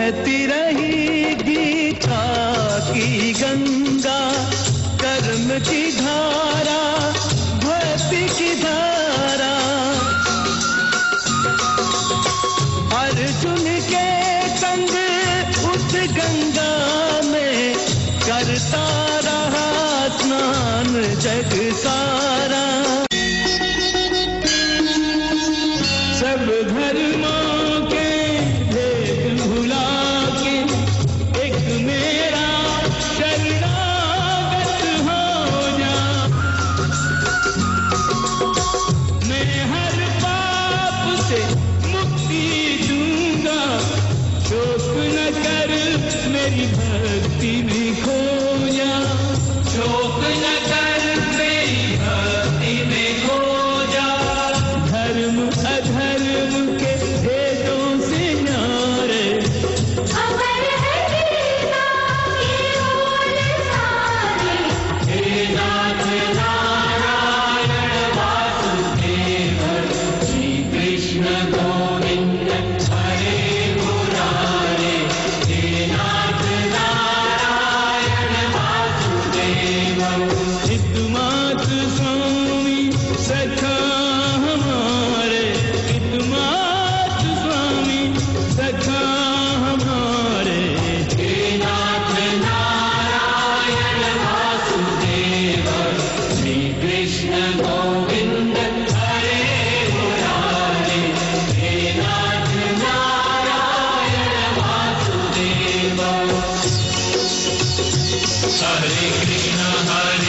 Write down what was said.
बहती रहेगी की गंगा, कर्म की धारा, भक्ति की धारा। अर्जुन के संग उस गंगा में करता रहा स्नान जग सारा। सब धर्मा मेरी भक्ति में खोया चौक लगा Hare Krishna, Hare